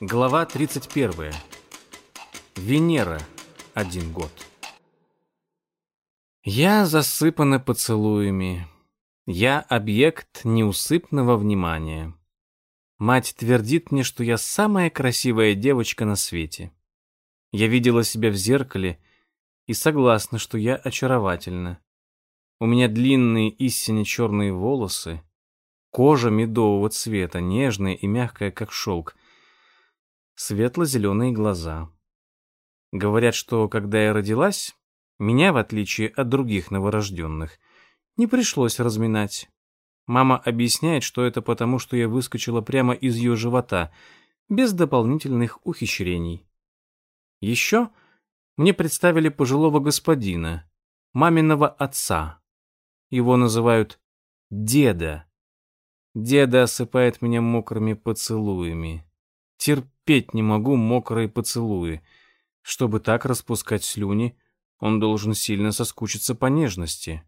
Глава 31. Венера. Один год. Я засыпана поцелуями. Я объект неусыпного внимания. Мать твердит мне, что я самая красивая девочка на свете. Я видела себя в зеркале и согласна, что я очаровательна. У меня длинные истинно черные волосы, кожа медового цвета, нежная и мягкая, как шелк — светло-зеленые глаза. Говорят, что когда я родилась, меня, в отличие от других новорожденных, не пришлось разминать. Мама объясняет, что это потому, что я выскочила прямо из ее живота, без дополнительных ухищрений. Еще мне представили пожилого господина, маминого отца. Его называют деда. Деда осыпает меня мокрыми поцелуями. Терпеть не могу мокрые поцелуи. Чтобы так распускать слюни, он должен сильно соскучиться по нежности.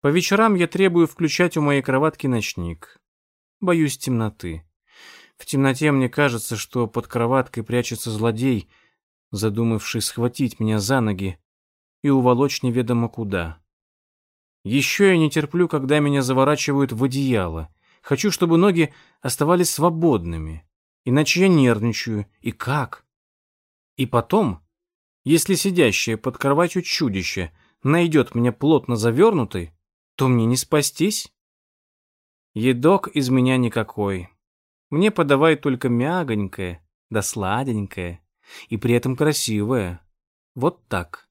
По вечерам я требую включать у моей кроватки ночник. Боюсь темноты. В темноте мне кажется, что под кроваткой прячется злодей, задумавший схватить меня за ноги и уволочь неведомо куда. Еще я не терплю, когда меня заворачивают в одеяло. Хочу, чтобы ноги оставались свободными иначе я нервничаю. И как? И потом, если сидящее под кроватью чудище найдет меня плотно завернутой, то мне не спастись. Едок из меня никакой. Мне подавай только мягонькое, да сладенькое, и при этом красивое. Вот так.